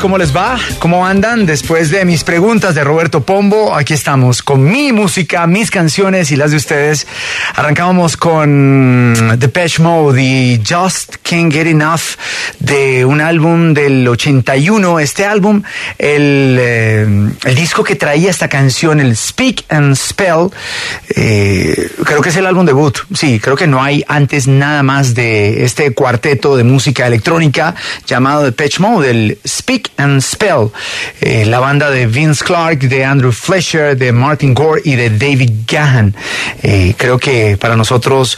¿Cómo les va? ¿Cómo andan? Después de mis preguntas de Roberto Pombo, aquí estamos con mi música, mis canciones y las de ustedes. Arrancábamos con Depeche Mode y Just Can't Get Enough de un álbum del 81. Este álbum, el, eh, el disco que traía esta canción, el Speak and Spell, eh, creo que es el álbum debut. Sí, creo que no hay antes nada más de este cuarteto de música electrónica llamado Depeche Mode, el Speak and Spell, eh, la banda de Vince Clark, de Andrew Fletcher, de Martin Gore y de David Gahan. Creo que para nosotros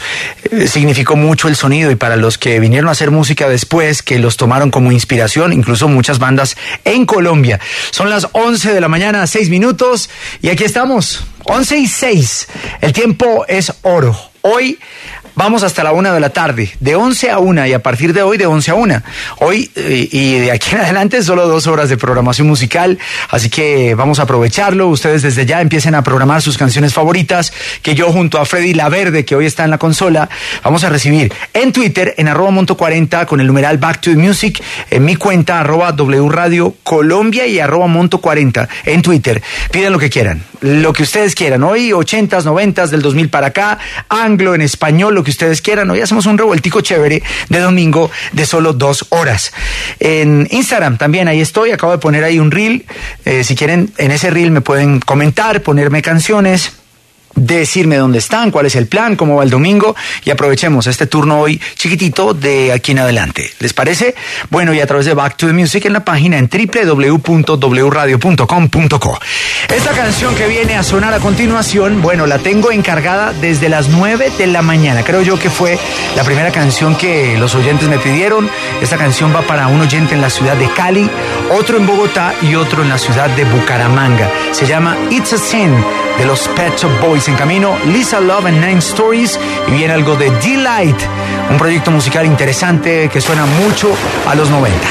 significó mucho el sonido y para los que vinieron a hacer música después, que los tomaron como inspiración, incluso muchas bandas en Colombia. Son las 11 de la mañana, 6 minutos, y aquí estamos, 11 y 6. El tiempo es oro. Hoy Vamos hasta la una de la tarde, de 11 a 1 y a partir de hoy de 11 a 1. Hoy eh, y de aquí en adelante solo dos horas de programación musical, así que vamos a aprovecharlo. Ustedes desde ya empiecen a programar sus canciones favoritas, que yo junto a Freddy Laverde, que hoy está en la consola, vamos a recibir en Twitter, en arroba monto 40 con el numeral Back to the Music, en mi cuenta arroba W Radio Colombia y arroba monto 40 en Twitter. Piden lo que quieran, lo que ustedes quieran. Hoy 80s, 90s, del 2000 para acá, anglo en español, lo que ustedes quieran. Hoy hacemos un revueltico chévere de domingo de solo dos horas. En Instagram también, ahí estoy, acabo de poner ahí un reel. Eh, si quieren, en ese reel me pueden comentar, ponerme canciones decirme dónde están, cuál es el plan, cómo va el domingo y aprovechemos este turno hoy chiquitito de aquí en adelante. ¿Les parece? Bueno, y a través de Back to the Music en la página en www.wradio.com.co. Esta canción que viene a sonar a continuación, bueno, la tengo encargada desde las 9 de la mañana. Creo yo que fue la primera canción que los oyentes me pidieron. Esta canción va para un oyente en la ciudad de Cali, otro en Bogotá y otro en la ciudad de Bucaramanga. Se llama It's a Sin de los Pet Shop Boys en camino, Lisa Love and Nine Stories y viene algo de Delight, un proyecto musical interesante que suena mucho a los 90.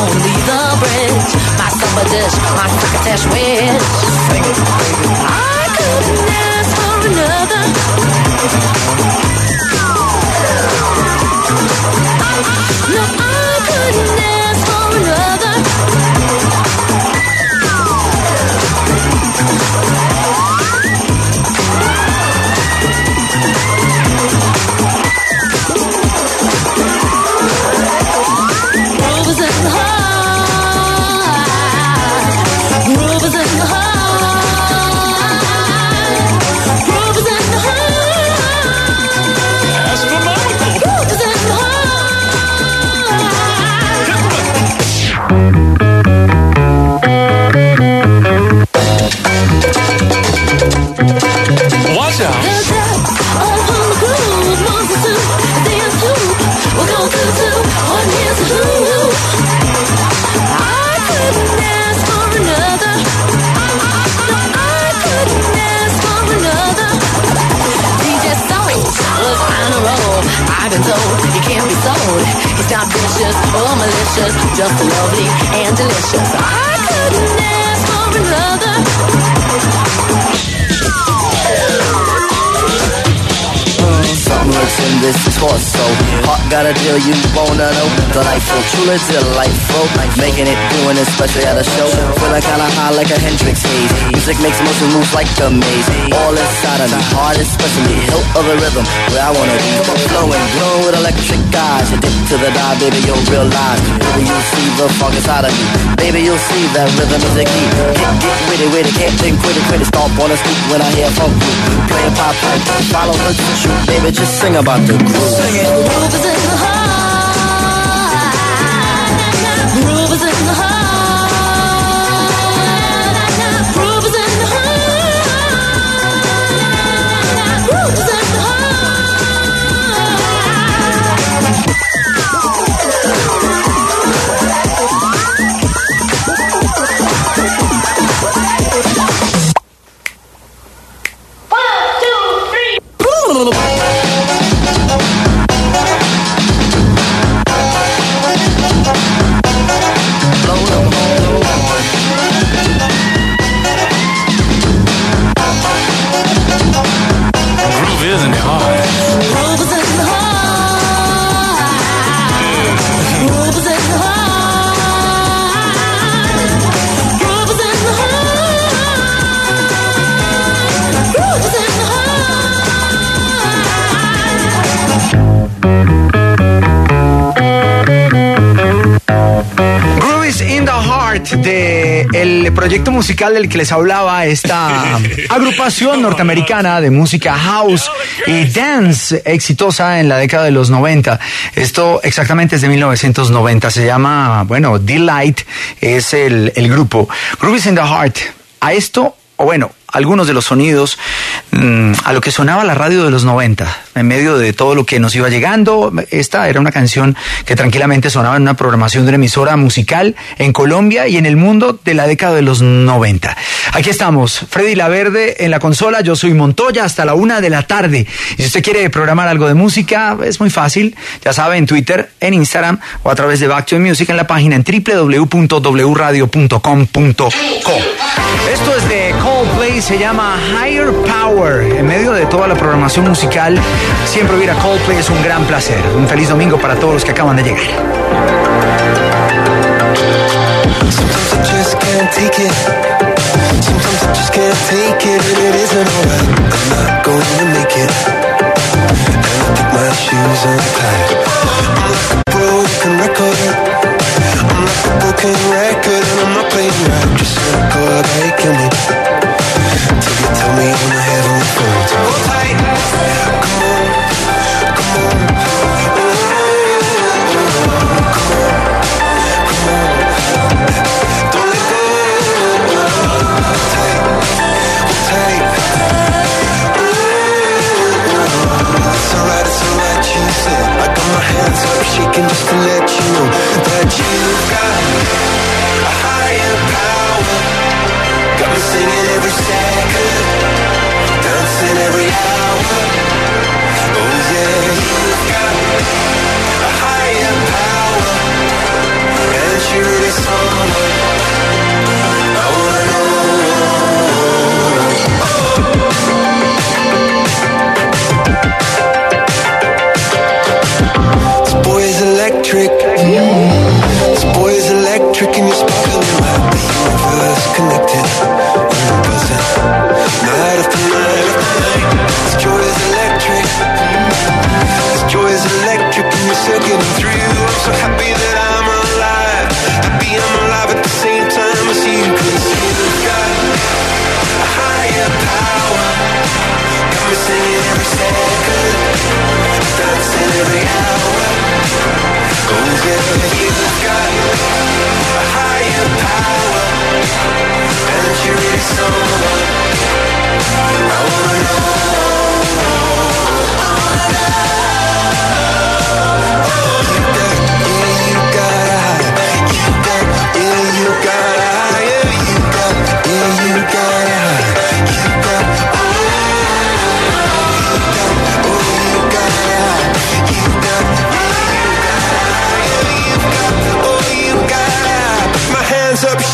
Only the bridge. My supper dish, my crocketesh wish. Just lovely and delicious. I couldn't in this torso. Heart got a deal you wanna know. Delightful, truly delightful. Making it, doing it, especially at a show. Feeling kinda high like a Hendrix haze. Music makes motion moves like a maze. All inside of me, heart is especially. Hilt of the rhythm, where I wanna be. Flowing, glowing with electric eyes. You dip to the dive, baby, you'll realize. Baby, you'll see the funk inside of me. Baby, you'll see that rhythm is the key. Get, get witty, witty, can't think, quit it, quit it. Stomp on the street when I hear funk. Playing pop pipe, follow the shoot, baby, just sing about the groove. Sing it. Groove is in the heart. el proyecto musical del que les hablaba, esta agrupación norteamericana de música house y dance exitosa en la década de los 90. Esto exactamente es de 1990. Se llama, bueno, Delight es el, el grupo. Grooves in the Heart. A esto, o bueno, algunos de los sonidos, mm, a lo que sonaba la radio de los 90 en medio de todo lo que nos iba llegando. Esta era una canción que tranquilamente sonaba en una programación de una emisora musical en Colombia y en el mundo de la década de los 90. Aquí estamos, Freddy Laverde en la consola, yo soy Montoya hasta la una de la tarde. Y si usted quiere programar algo de música, es muy fácil, ya sabe, en Twitter, en Instagram o a través de Back to Music en la página en www.wradio.com.co. Esto es de Coldplay, se llama Higher Power, en medio de toda la programación musical Siempre hubiera Coldplay es un gran placer. Un feliz domingo para todos los que acaban de llegar. kicking just to let you. Know that you've got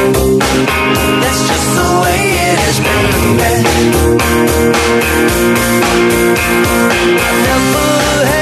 That's just the way it is, baby. I've never had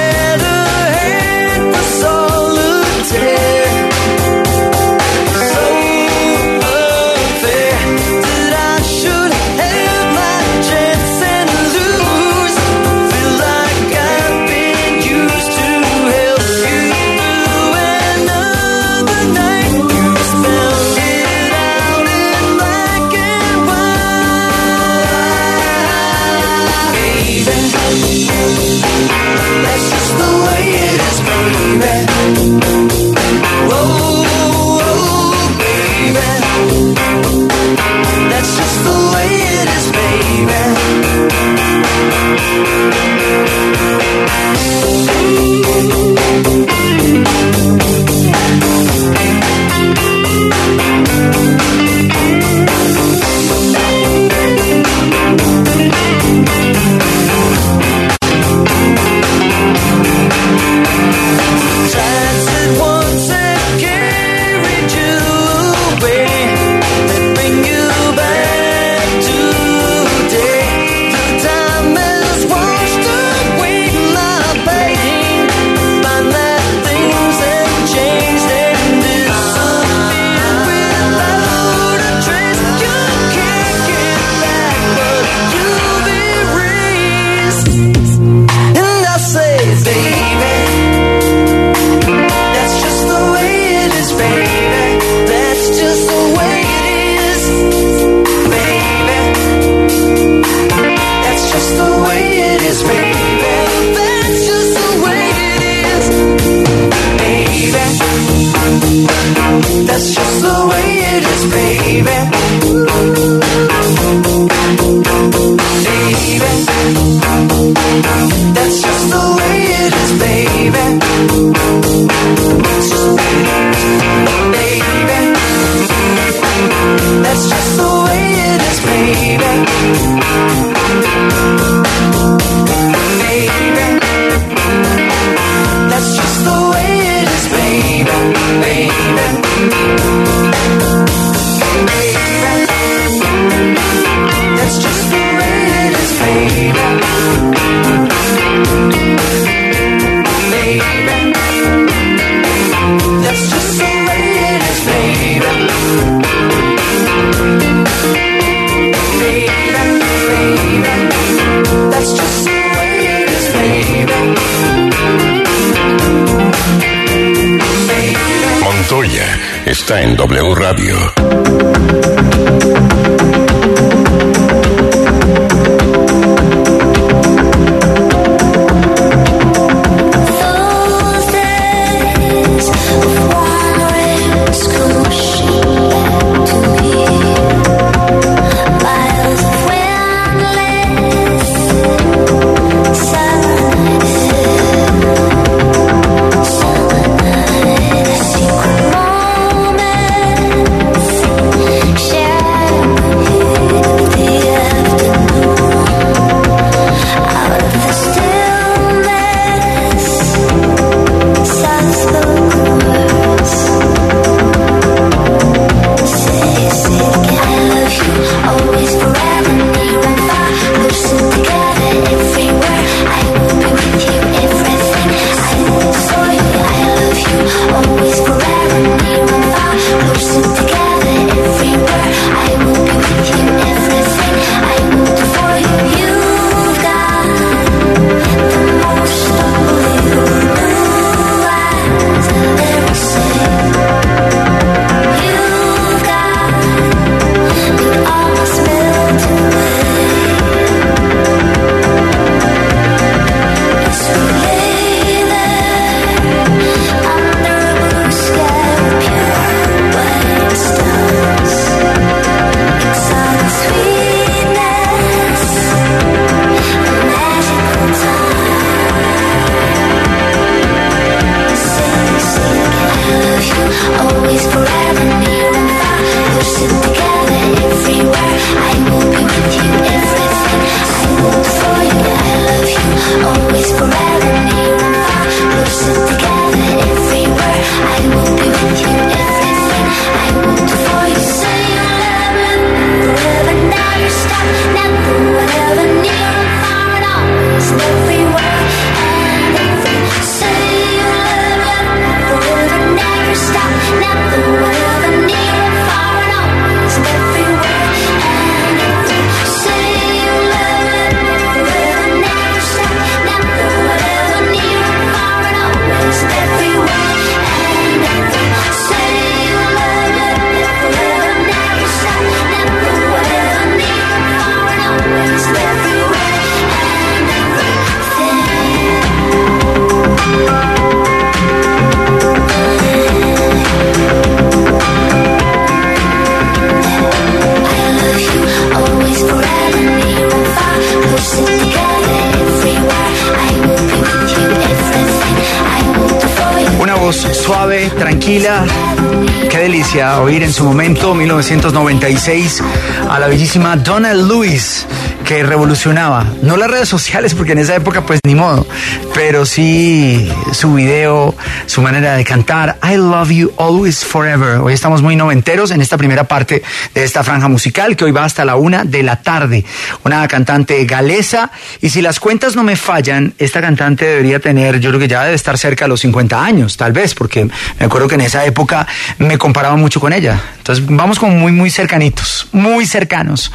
oír en su momento, 1996, a la bellísima Donna Lewis, que revolucionaba, no las redes sociales, porque en esa época pues ni modo, pero sí su video, su manera de cantar, I Love You Always Forever. Hoy estamos muy noventeros en esta primera parte de esta franja musical que hoy va hasta la una de la tarde. Una cantante galesa, y si las cuentas no me fallan, esta cantante debería tener, yo creo que ya debe estar cerca de los 50 años, tal vez, porque me acuerdo que en esa época me comparaba mucho con ella. Entonces vamos como muy, muy cercanitos, muy cercanos.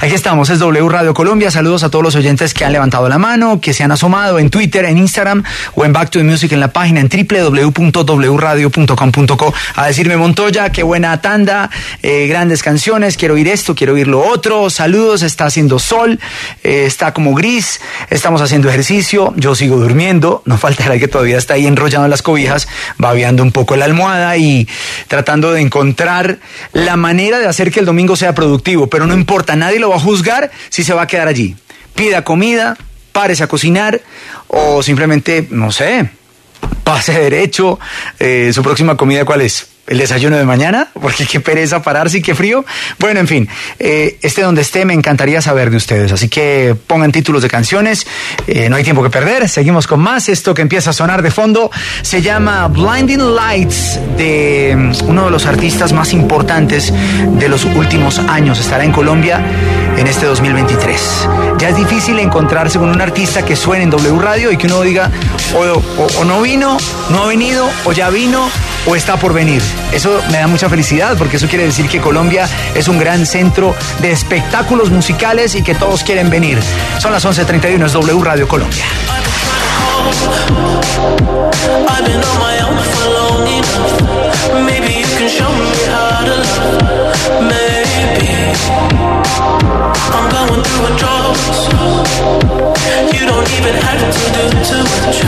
Aquí estamos, es W Radio Colombia. Saludos a todos los oyentes que han levantado la mano, que se han asomado en Twitter, en Instagram o en Back to the Music en la página en www.wradio.com.co a decirme Montoya, qué buena tanda, eh, grandes canciones, quiero oír esto, quiero oír lo otro. Saludos, está haciendo sol, eh, está como gris, estamos haciendo ejercicio, yo sigo durmiendo, no faltará que todavía está ahí enrollado en las cobijas, babeando un poco la almohada y tratando de encontrar la manera de hacer que el domingo sea productivo, pero no importa, nadie lo va a juzgar si se va a quedar allí. Pida comida, párese a cocinar o simplemente, no sé, pase derecho. Eh, ¿Su próxima comida cuál es? el desayuno de mañana, porque qué pereza pararse y qué frío. Bueno, en fin, eh, este donde esté me encantaría saber de ustedes, así que pongan títulos de canciones, eh, no hay tiempo que perder, seguimos con más, esto que empieza a sonar de fondo se llama Blinding Lights de mm, uno de los artistas más importantes de los últimos años, estará en Colombia en este 2023. Ya es difícil encontrarse con un artista que suene en W Radio y que uno diga o, no vino, no ha venido, o ya vino, o está por venir. Eso me da mucha felicidad porque eso quiere decir que Colombia es un gran centro de espectáculos musicales y que todos quieren venir. Son las 11.31, es W Radio Colombia. Going through drought. You don't even have to do too much.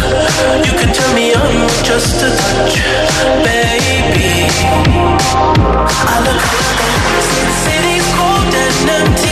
You can turn me on with just a touch, baby. I look around, the city's cold and empty.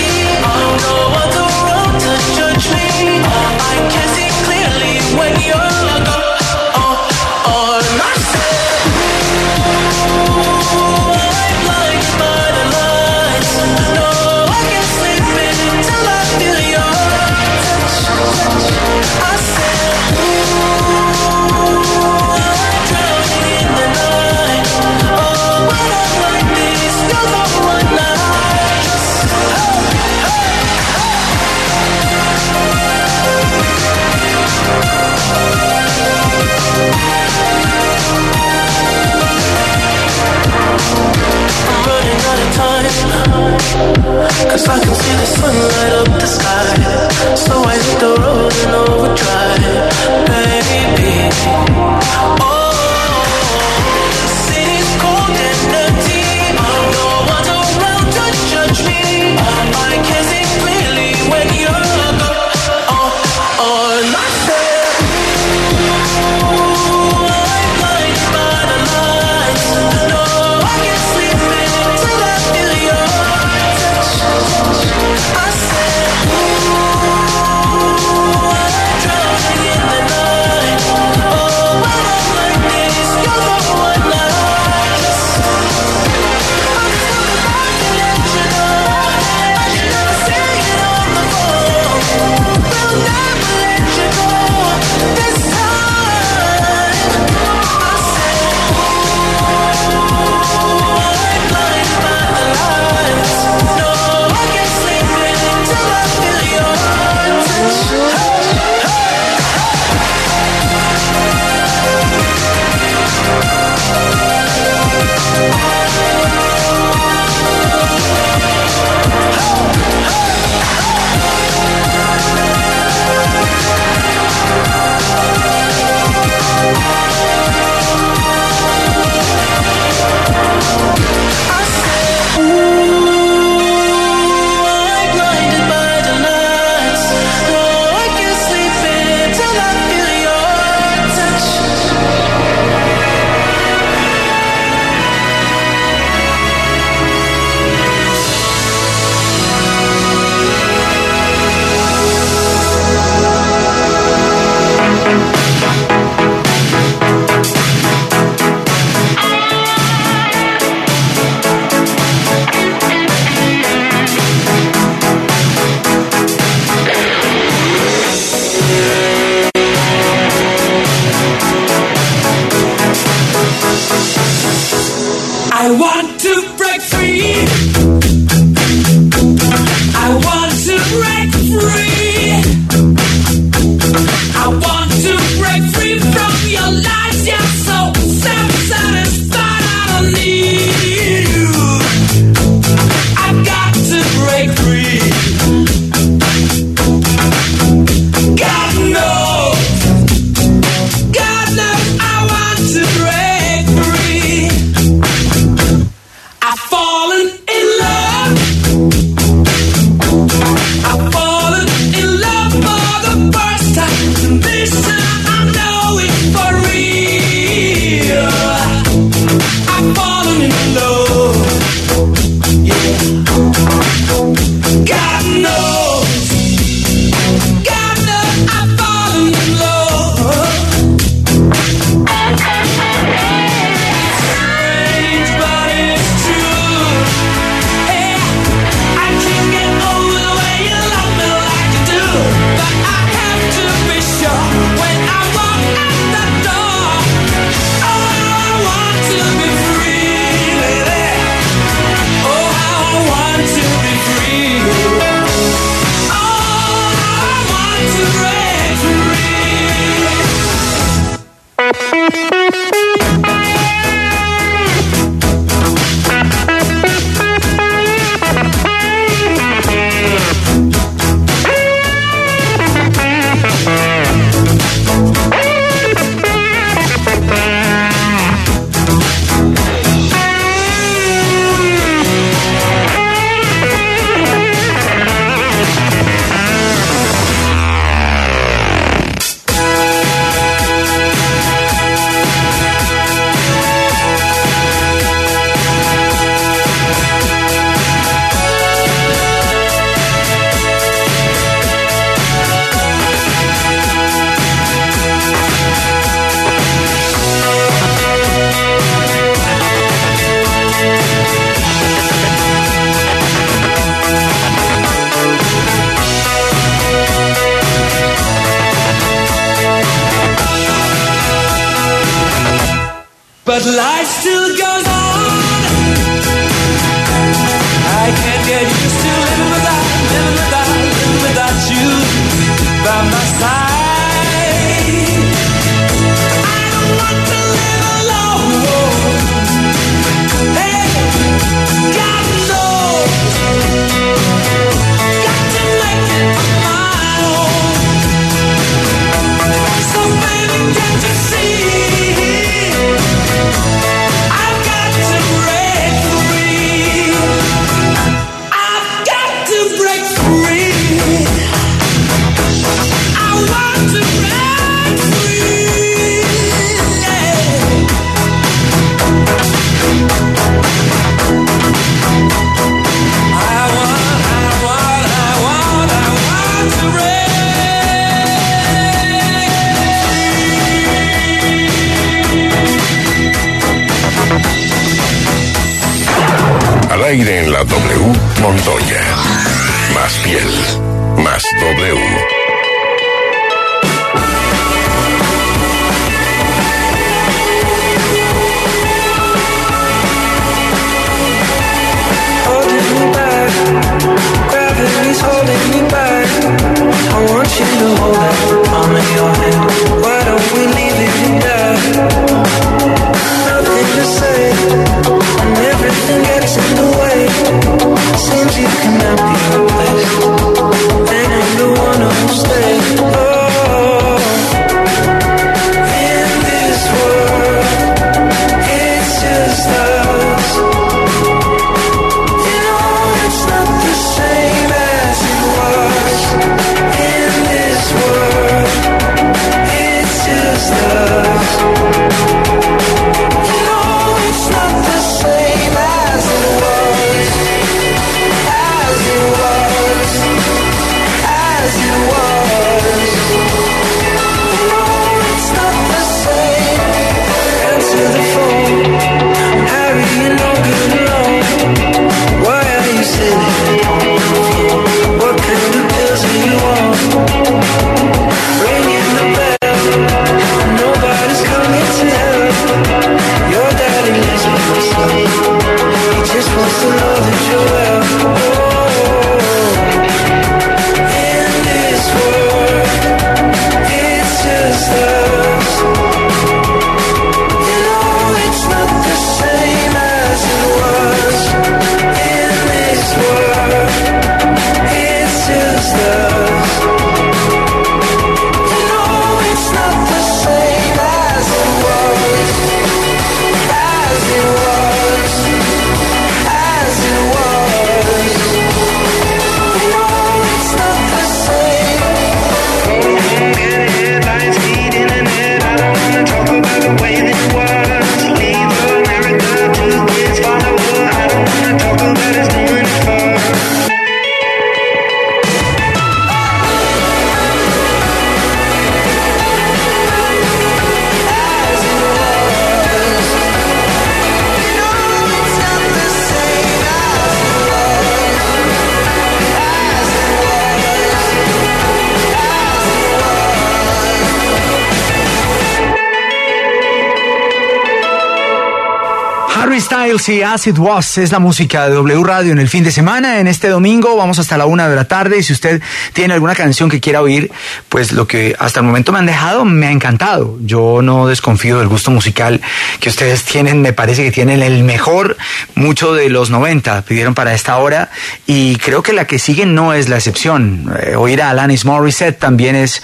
Styles y Acid Was es la música de W Radio en el fin de semana. En este domingo vamos hasta la una de la tarde. Y si usted tiene alguna canción que quiera oír, pues lo que hasta el momento me han dejado me ha encantado. Yo no desconfío del gusto musical que ustedes tienen. Me parece que tienen el mejor. Mucho de los 90 pidieron para esta hora. Y creo que la que sigue no es la excepción. Eh, oír a Alanis Morissette también es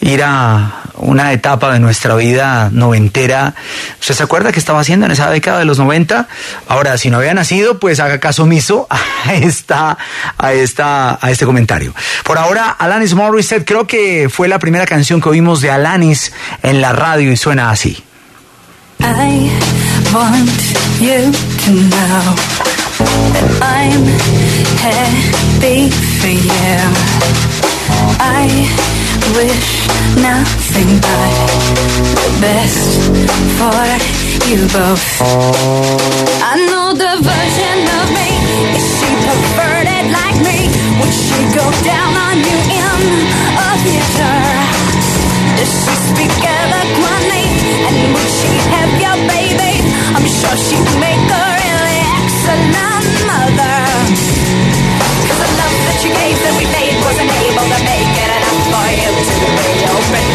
ir a una etapa de nuestra vida noventera. ¿Usted se acuerda qué estaba haciendo en esa década de los 90? Ahora, si no había nacido, pues haga caso omiso a, esta, a, esta, a este comentario. Por ahora, Alanis Morissette creo que fue la primera canción que oímos de Alanis en la radio y suena así. I want you to know that I'm happy for you. I wish nothing but the best for you both. I know the version of me. If she it like me, would she go down on you in a theater? Does she speak eloquently? And would she have your baby? I'm sure she'd make a really excellent mother. Cause the love that you gave that we made wasn't able to make it. Enough for you to be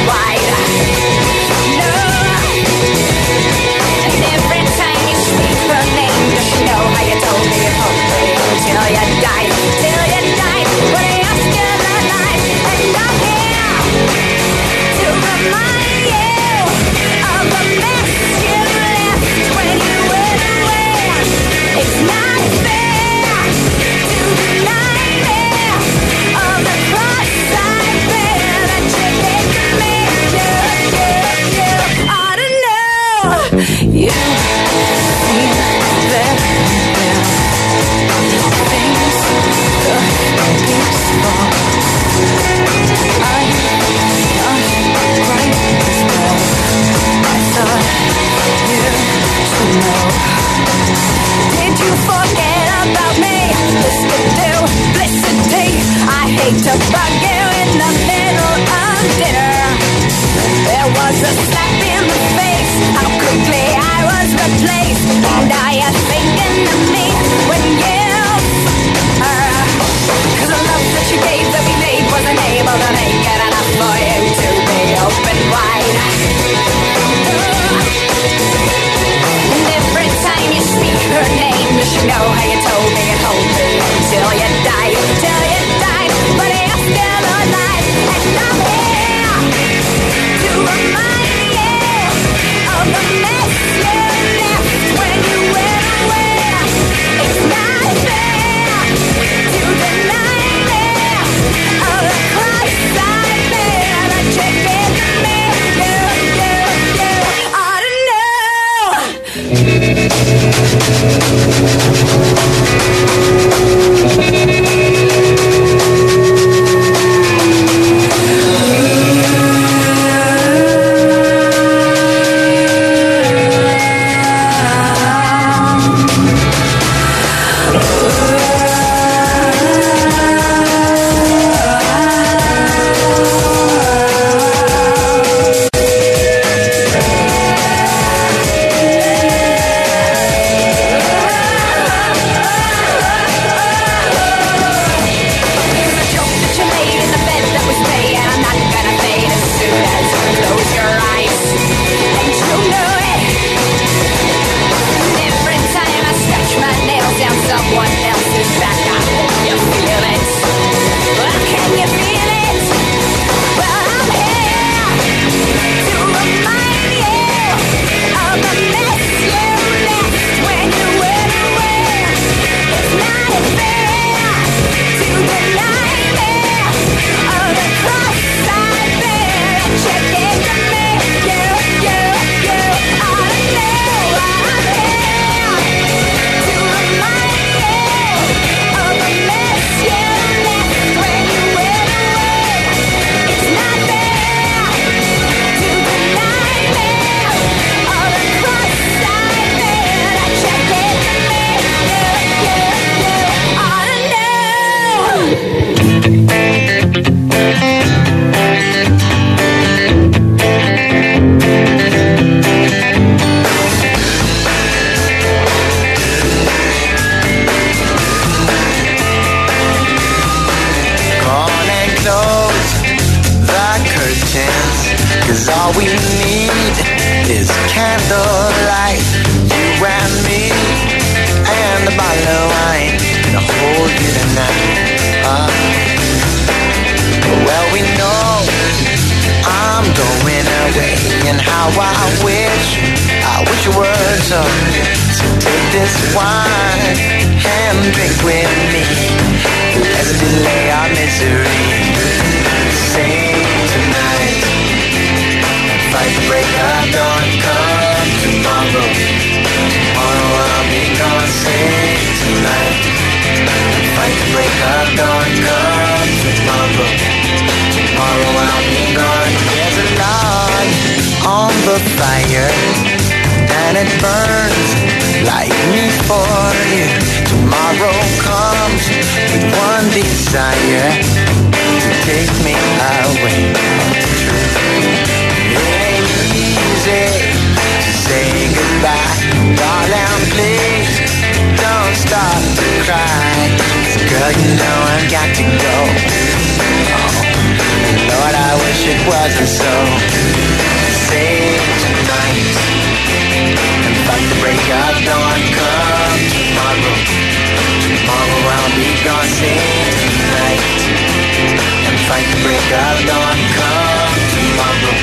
the break of dawn. Come tomorrow,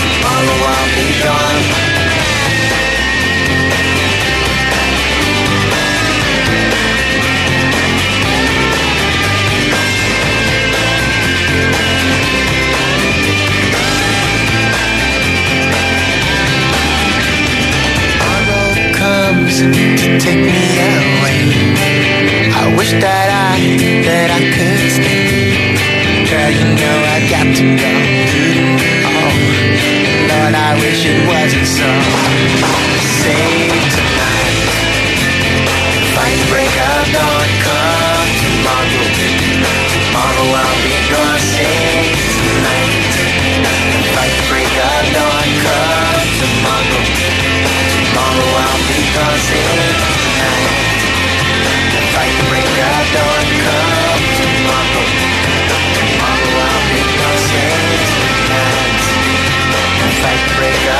tomorrow I'll be gone. Tomorrow comes to take me away. I wish that I, that I could stay. Girl, you know I got to go. Oh, Lord, I wish it wasn't so. Save tonight. Fight break of dawn, come tomorrow. Tomorrow I'll be gone. Save tonight. Fight break of dawn, come tomorrow. Tomorrow I'll be gone. Save tonight. Fight Africa